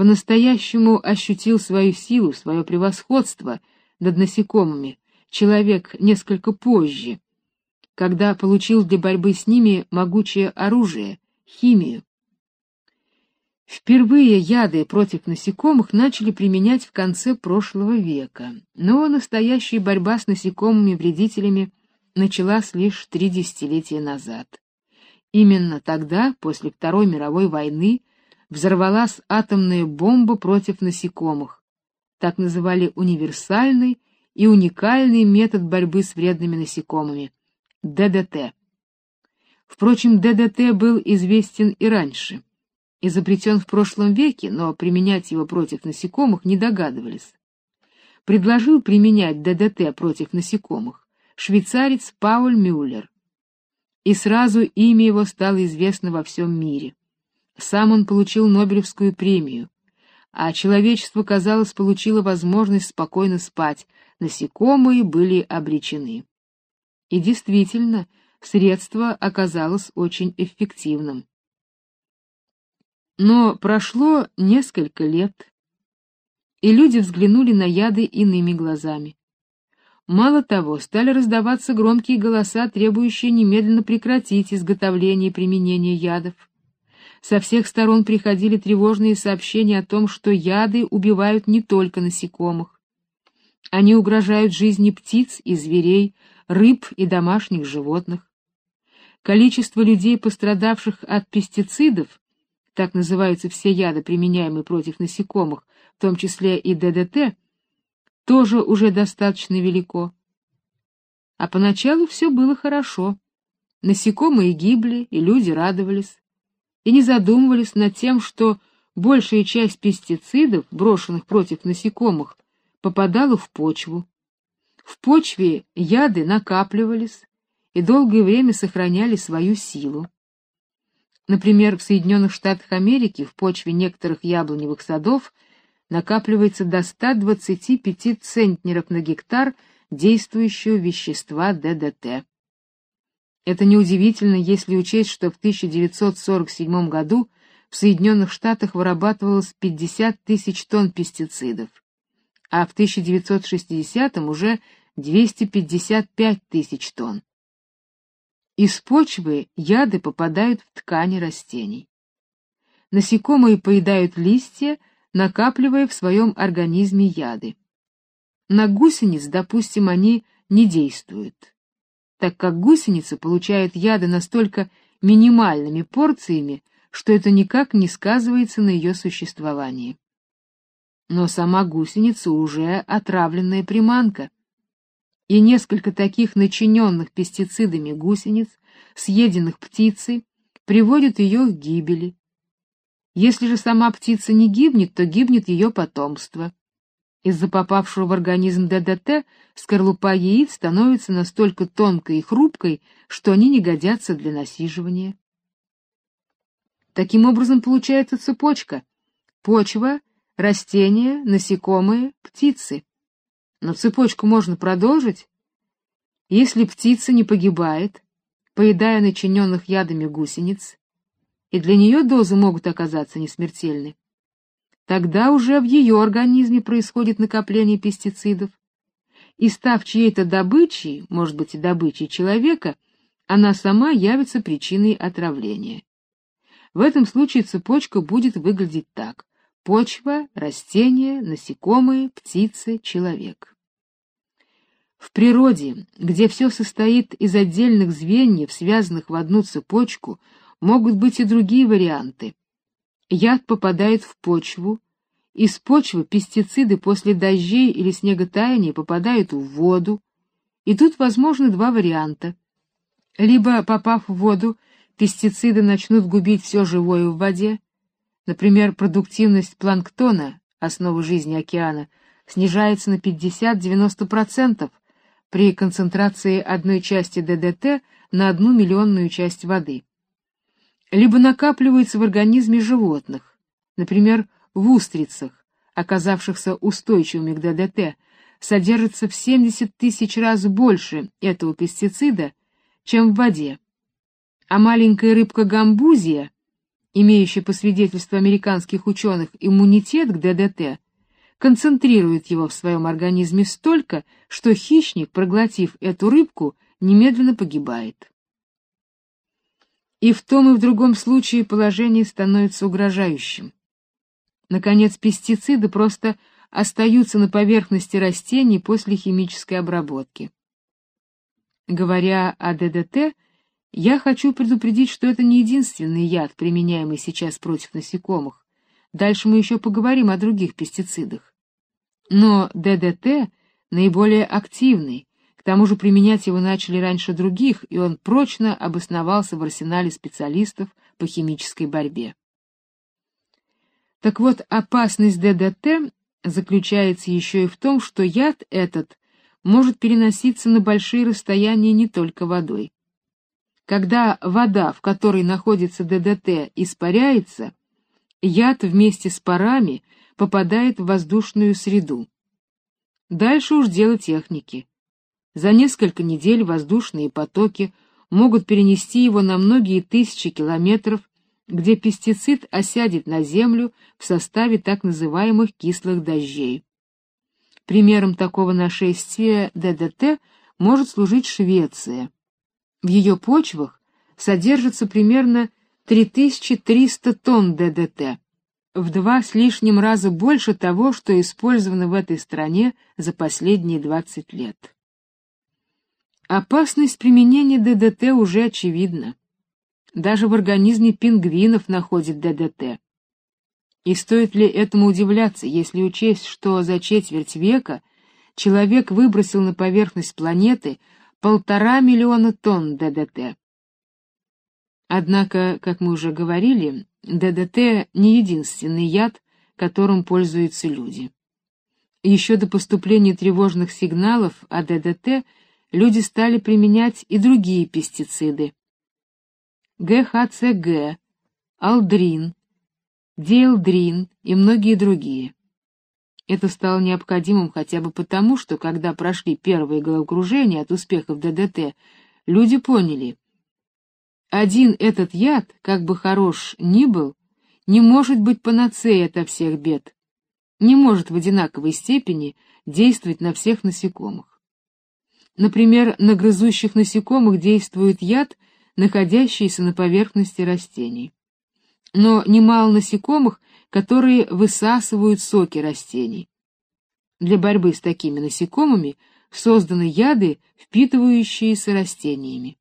по-настоящему ощутил свою силу, свое превосходство над насекомыми человек несколько позже, когда получил для борьбы с ними могучее оружие — химию. Впервые яды против насекомых начали применять в конце прошлого века, но настоящая борьба с насекомыми-вредителями началась лишь три десятилетия назад. Именно тогда, после Второй мировой войны, взорвалась атомная бомба против насекомых. Так называли универсальный и уникальный метод борьбы с вредными насекомыми — ДДТ. Впрочем, ДДТ был известен и раньше. Изобретен в прошлом веке, но применять его против насекомых не догадывались. Предложил применять ДДТ против насекомых швейцарец Пауль Мюллер. И сразу имя его стало известно во всем мире. Сам он получил Нобелевскую премию, а человечество, казалось, получило возможность спокойно спать, насекомые были обречены. И действительно, средство оказалось очень эффективным. Но прошло несколько лет, и люди взглянули на яды иными глазами. Мало того, стали раздаваться громкие голоса, требующие немедленно прекратить изготовление и применение ядов. Со всех сторон приходили тревожные сообщения о том, что яды убивают не только насекомых. Они угрожают жизни птиц и зверей, рыб и домашних животных. Количество людей, пострадавших от пестицидов, так называются все яды, применяемые против насекомых, в том числе и ДДТ, тоже уже достаточно велико. А поначалу все было хорошо. Насекомые гибли, и люди радовались и не задумывались над тем, что большая часть пестицидов, брошенных против насекомых, попадала в почву. В почве яды накапливались и долгое время сохраняли свою силу. Например, в Соединенных Штатах Америки в почве некоторых яблоневых садов накапливается до 125 центнеров на гектар действующего вещества ДДТ. Это неудивительно, если учесть, что в 1947 году в Соединенных Штатах вырабатывалось 50 тысяч тонн пестицидов, а в 1960 уже 255 тысяч тонн. Из почвы яды попадают в ткани растений. Насекомые поедают листья, накапливая в своем организме яды. На гусениц, допустим, они не действуют так как гусеница получает яды настолько минимальными порциями, что это никак не сказывается на ее существовании. Но сама гусеница уже отравленная приманка, и несколько таких начиненных пестицидами гусениц, съеденных птицей, приводят ее к гибели. Если же сама птица не гибнет, то гибнет ее потомство. Из-за попавшего в организм ДДТ скорлупа яиц становится настолько тонкой и хрупкой, что они не годятся для насиживания. Таким образом получается цепочка: почва, растения, насекомые, птицы. Но цепочку можно продолжить, если птица не погибает, поедая начиненных ядами гусениц, и для нее дозы могут оказаться несмертельны тогда уже в ее организме происходит накопление пестицидов. И став чьей-то добычей, может быть и добычей человека, она сама явится причиной отравления. В этом случае цепочка будет выглядеть так: почва, растения, насекомые, птицы, человек. В природе, где все состоит из отдельных звеньев, связанных в одну цепочку, могут быть и другие варианты. Яд попадает в почву, из почвы пестициды после дождей или снеготаяния попадают в воду, и тут возможны два варианта. Либо, попав в воду, пестициды начнут губить все живое в воде, например, продуктивность планктона, основы жизни океана, снижается на 50-90% при концентрации одной части ДДТ на одну миллионную часть воды либо накапливается в организме животных, например, в устрицах, оказавшихся устойчивыми к ДДТ, содержится в 70 тысяч раз больше этого пестицида, чем в воде. А маленькая рыбка гамбузия, имеющий по свидетельству американских ученых иммунитет к ДДТ, концентрирует его в своем организме столько, что хищник, проглотив эту рыбку, немедленно погибает. И в том и в другом случае положение становится угрожающим. Наконец, пестициды просто остаются на поверхности растений после химической обработки. Говоря о ДДТ, я хочу предупредить, что это не единственный яд, применяемый сейчас против насекомых. Дальше мы еще поговорим о других пестицидах. Но ДДТ наиболее активный, тому же применять его начали раньше других, и он прочно обосновался в арсенале специалистов по химической борьбе. Так вот, опасность ДДТ заключается еще и в том, что яд этот может переноситься на большие расстояния не только водой. Когда вода, в которой находится ДДТ, испаряется, яд вместе с парами попадает в воздушную среду. Дальше уж дело техники. За несколько недель воздушные потоки могут перенести его на многие тысячи километров, где пестицид осядет на землю в составе так называемых кислых дождей. Примером такого нашествия ДДТ может служить Швеция. В ее почвах содержится примерно 3300 тонн ДДТ, в два с лишним раза больше того, что использовано в этой стране за последние 20 лет. Опасность применения ДДТ уже очевидна. Даже в организме пингвинов находят ДДТ. И стоит ли этому удивляться, если учесть, что за четверть века человек выбросил на поверхность планеты полтора миллиона тонн ДДТ. Однако, как мы уже говорили, ДДТ не единственный яд, которым пользуются люди. Еще до поступления тревожных сигналов о ДДТ люди стали применять и другие пестициды. ГХЦГ, алдрин, диэлдрин и многие другие. Это стало необходимым хотя бы потому, что когда прошли первые головокружения от успехов ДДТ, люди поняли, один этот яд, как бы хорош ни был, не может быть панацеей от всех бед, не может в одинаковой степени действовать на всех насекомых. Например, на грызущих насекомых действует яд, находящийся на поверхности растений. Но немало насекомых, которые высасывают соки растений. Для борьбы с такими насекомыми созданы яды, впитывающиеся растениями.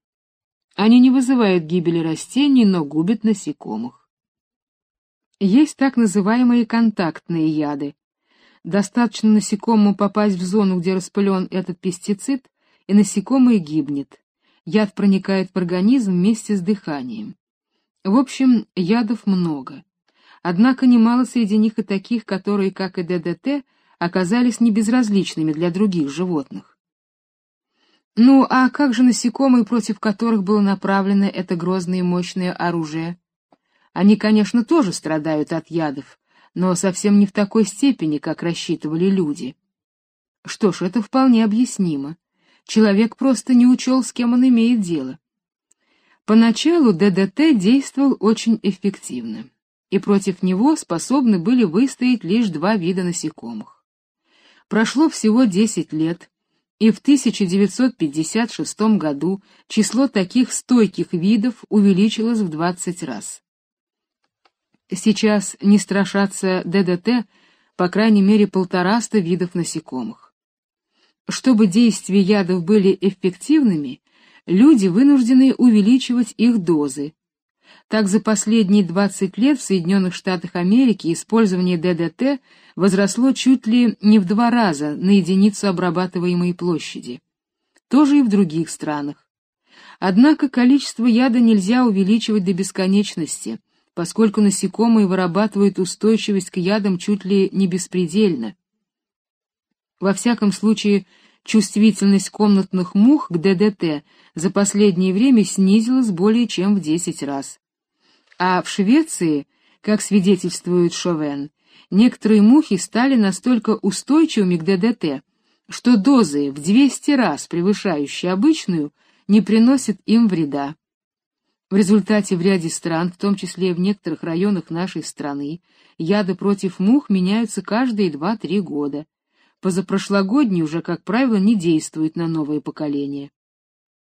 Они не вызывают гибели растений, но губят насекомых. Есть так называемые контактные яды. Достаточно насекомому попасть в зону, где распылен этот пестицид, и насекомое гибнет. Яд проникает в организм вместе с дыханием. В общем, ядов много. Однако немало среди них и таких, которые, как и ДДТ, оказались небезразличными для других животных. Ну, а как же насекомые, против которых было направлено это грозное и мощное оружие? Они, конечно, тоже страдают от ядов, но совсем не в такой степени, как рассчитывали люди. Что ж, это вполне объяснимо. Человек просто не учел, с кем он имеет дело. Поначалу ДДТ действовал очень эффективно, и против него способны были выстоять лишь два вида насекомых. Прошло всего 10 лет, и в 1956 году число таких стойких видов увеличилось в 20 раз. Сейчас не страшатся ДДТ по крайней мере полтораста видов насекомых. Чтобы действия ядов были эффективными, люди вынуждены увеличивать их дозы. Так за последние 20 лет в Соединенных Штатах Америки использование ДДТ возросло чуть ли не в два раза на единицу обрабатываемой площади. Тоже и в других странах. Однако количество яда нельзя увеличивать до бесконечности, поскольку насекомые вырабатывают устойчивость к ядам чуть ли не беспредельно. Во всяком случае, чувствительность комнатных мух к ДДТ за последнее время снизилась более чем в 10 раз. А в Швеции, как свидетельствует Шовен, некоторые мухи стали настолько устойчивыми к ДДТ, что дозы в 200 раз превышающие обычную не приносят им вреда. В результате в ряде стран, в том числе и в некоторых районах нашей страны, яды против мух меняются каждые 2-3 года. Позапрошлогодние уже, как правило, не действуют на новое поколение.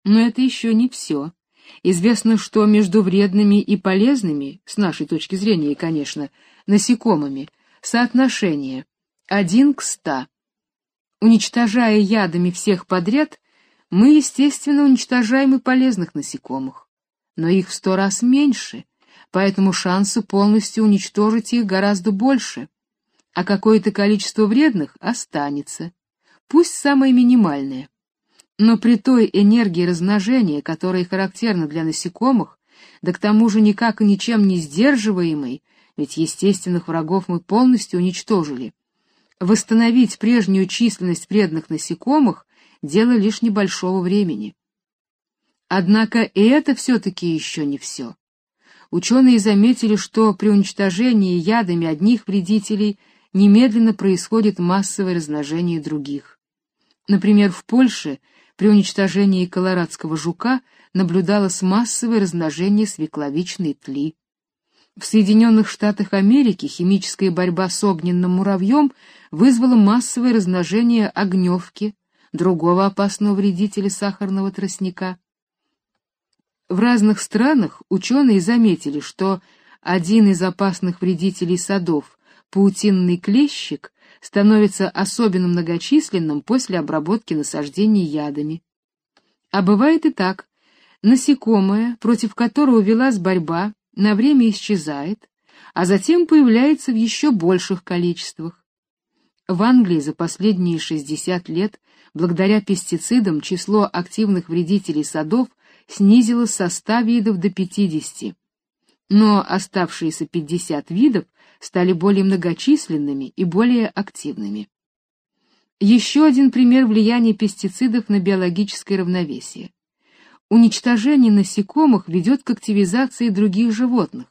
Но это еще не все. Известно, что между вредными и полезными, с нашей точки зрения, конечно, насекомыми, соотношение 1 к 100. Уничтожая ядами всех подряд, мы, естественно, уничтожаем и полезных насекомых но их в сто раз меньше, поэтому шансы полностью уничтожить их гораздо больше, а какое-то количество вредных останется, пусть самое минимальное. Но при той энергии размножения, которая характерна для насекомых, да к тому же никак и ничем не сдерживаемой, ведь естественных врагов мы полностью уничтожили, восстановить прежнюю численность вредных насекомых — дело лишь небольшого времени. Однако и это все-таки еще не все. Ученые заметили, что при уничтожении ядами одних вредителей немедленно происходит массовое размножение других. Например, в Польше при уничтожении колорадского жука наблюдалось массовое размножение свекловичной тли. В Соединенных Штатах Америки химическая борьба с огненным муравьем вызвала массовое размножение огневки, другого опасного вредителя сахарного тростника. В разных странах ученые заметили, что один из опасных вредителей садов, паутинный клещик, становится особенно многочисленным после обработки насаждений ядами. А бывает и так. Насекомое, против которого велась борьба, на время исчезает, а затем появляется в еще больших количествах. В Англии за последние 60 лет, благодаря пестицидам, число активных вредителей садов снизилось со 100 видов до 50, но оставшиеся 50 видов стали более многочисленными и более активными. Еще один пример влияния пестицидов на биологическое равновесие. Уничтожение насекомых ведет к активизации других животных.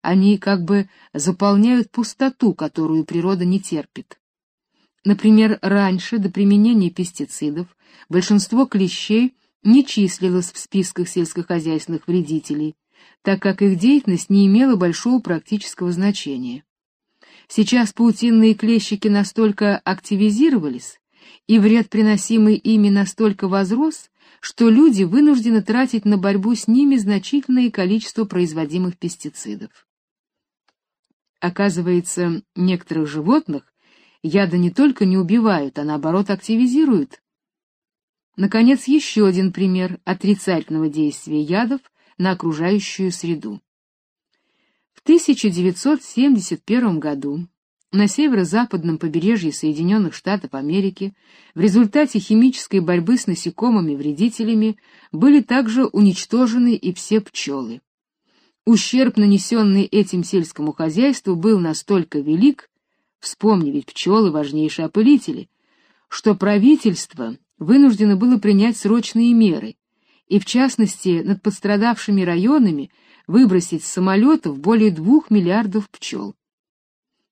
Они как бы заполняют пустоту, которую природа не терпит. Например, раньше, до применения пестицидов, большинство клещей не числилась в списках сельскохозяйственных вредителей, так как их деятельность не имела большого практического значения. Сейчас паутинные клещики настолько активизировались, и вред, приносимый ими, настолько возрос, что люди вынуждены тратить на борьбу с ними значительное количество производимых пестицидов. Оказывается, некоторых животных яды не только не убивают, а наоборот активизируют, Наконец, еще один пример отрицательного действия ядов на окружающую среду. В 1971 году на северо-западном побережье Соединенных Штатов Америки в результате химической борьбы с насекомыми-вредителями были также уничтожены и все пчелы. Ущерб, нанесенный этим сельскому хозяйству, был настолько велик, вспомни ведь пчелы важнейшие опылители, что правительство вынуждено было принять срочные меры, и в частности над пострадавшими районами выбросить с самолетов более двух миллиардов пчел.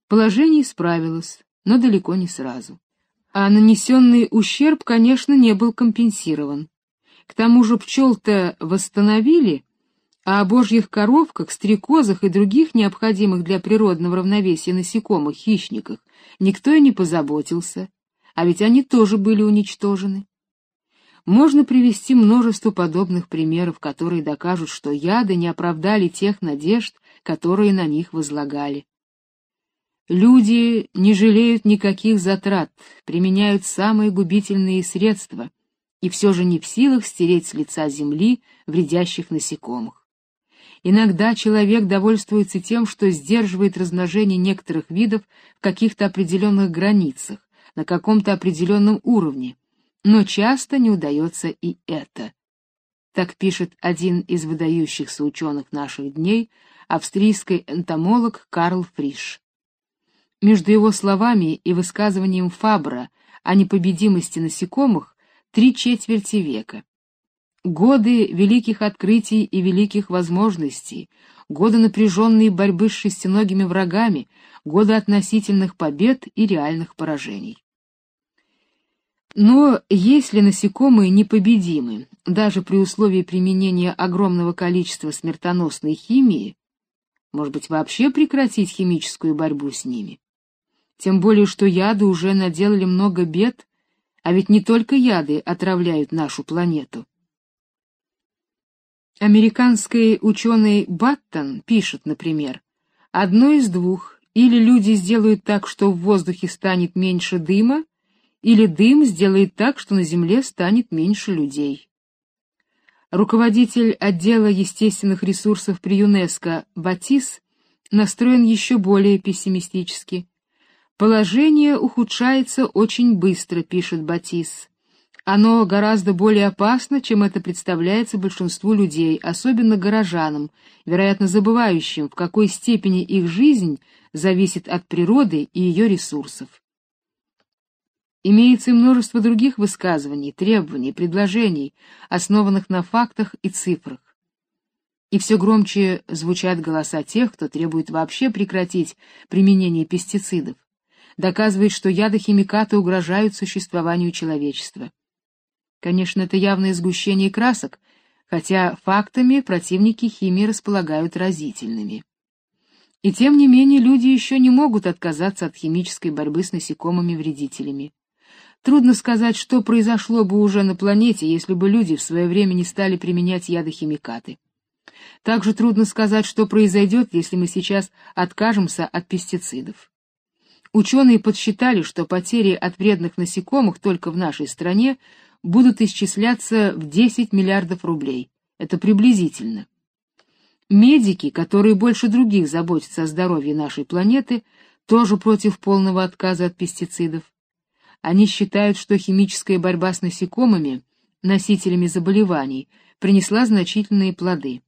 Положение исправилось, но далеко не сразу. А нанесенный ущерб, конечно, не был компенсирован. К тому же пчел-то восстановили, а о божьих коровках, стрекозах и других необходимых для природного равновесия насекомых хищниках никто и не позаботился а ведь они тоже были уничтожены. Можно привести множество подобных примеров, которые докажут, что яды не оправдали тех надежд, которые на них возлагали. Люди не жалеют никаких затрат, применяют самые губительные средства и все же не в силах стереть с лица земли вредящих насекомых. Иногда человек довольствуется тем, что сдерживает размножение некоторых видов в каких-то определенных границах, на каком-то определенном уровне, но часто не удается и это. Так пишет один из выдающихся ученых наших дней, австрийский энтомолог Карл Фриш. Между его словами и высказыванием Фабра о непобедимости насекомых три четверти века. Годы великих открытий и великих возможностей, годы напряженной борьбы с шестиногими врагами, годы относительных побед и реальных поражений. Но если насекомые непобедимы, даже при условии применения огромного количества смертоносной химии, может быть, вообще прекратить химическую борьбу с ними? Тем более, что яды уже наделали много бед, а ведь не только яды отравляют нашу планету. Американский ученый Баттон пишет, например, «Одно из двух, или люди сделают так, что в воздухе станет меньше дыма, или дым сделает так, что на Земле станет меньше людей». Руководитель отдела естественных ресурсов при ЮНЕСКО Батис настроен еще более пессимистически. Положение ухудшается очень быстро, пишет Батис. Оно гораздо более опасно, чем это представляется большинству людей, особенно горожанам, вероятно, забывающим, в какой степени их жизнь зависит от природы и ее ресурсов. Имеется и множество других высказываний, требований, предложений, основанных на фактах и цифрах. И все громче звучат голоса тех, кто требует вообще прекратить применение пестицидов доказывает, что ядохимикаты угрожают существованию человечества. Конечно, это явное сгущение красок, хотя фактами противники химии располагают разительными. И тем не менее люди еще не могут отказаться от химической борьбы с насекомыми-вредителями. Трудно сказать, что произошло бы уже на планете, если бы люди в свое время не стали применять ядохимикаты. Также трудно сказать, что произойдет, если мы сейчас откажемся от пестицидов. Ученые подсчитали, что потери от вредных насекомых только в нашей стране будут исчисляться в 10 миллиардов рублей. Это приблизительно. Медики, которые больше других заботятся о здоровье нашей планеты, тоже против полного отказа от пестицидов. Они считают, что химическая борьба с насекомыми, носителями заболеваний, принесла значительные плоды.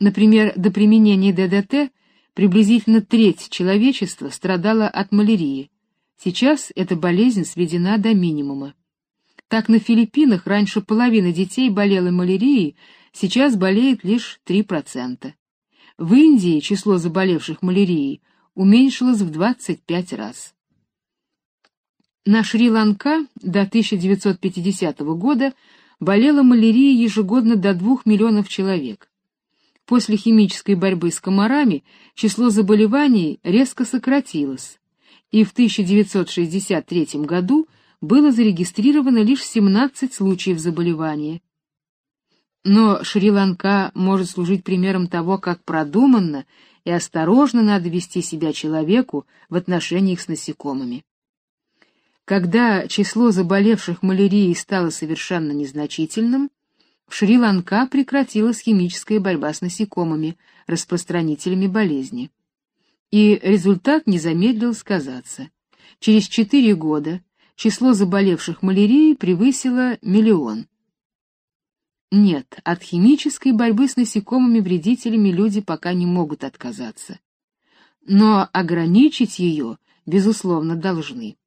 Например, до применения ДДТ Приблизительно треть человечества страдала от малярии. Сейчас эта болезнь сведена до минимума. Так на Филиппинах раньше половина детей болела малярией, сейчас болеет лишь 3%. В Индии число заболевших малярией уменьшилось в 25 раз. На Шри-Ланка до 1950 года болела малярией ежегодно до 2 миллионов человек. После химической борьбы с комарами число заболеваний резко сократилось, и в 1963 году было зарегистрировано лишь 17 случаев заболевания. Но Шри-Ланка может служить примером того, как продуманно и осторожно надо вести себя человеку в отношениях с насекомыми. Когда число заболевших малярией стало совершенно незначительным, в Шри-Ланка прекратилась химическая борьба с насекомыми, распространителями болезни. И результат не замедлил сказаться. Через четыре года число заболевших малярией превысило миллион. Нет, от химической борьбы с насекомыми-вредителями люди пока не могут отказаться. Но ограничить ее, безусловно, должны.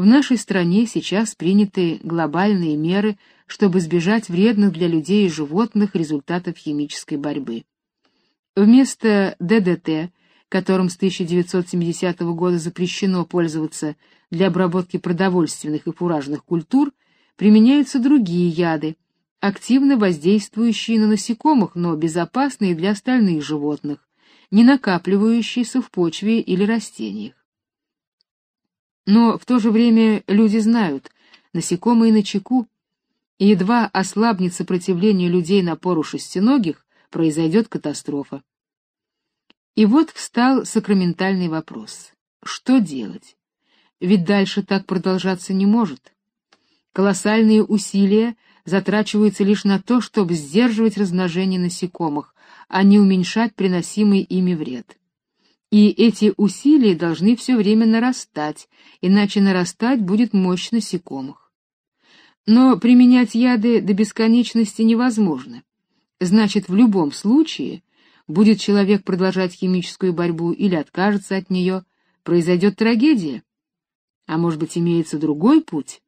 В нашей стране сейчас приняты глобальные меры, чтобы избежать вредных для людей и животных результатов химической борьбы. Вместо ДДТ, которым с 1970 года запрещено пользоваться для обработки продовольственных и фуражных культур, применяются другие яды, активно воздействующие на насекомых, но безопасные для остальных животных, не накапливающиеся в почве или растениях. Но в то же время люди знают, насекомые на чеку, и едва ослабнет сопротивление людей напору шестиногих, произойдет катастрофа. И вот встал сакраментальный вопрос. Что делать? Ведь дальше так продолжаться не может. Колоссальные усилия затрачиваются лишь на то, чтобы сдерживать размножение насекомых, а не уменьшать приносимый ими вред. И эти усилия должны все время нарастать, иначе нарастать будет мощь насекомых. Но применять яды до бесконечности невозможно. Значит, в любом случае, будет человек продолжать химическую борьбу или откажется от нее, произойдет трагедия. А может быть, имеется другой путь?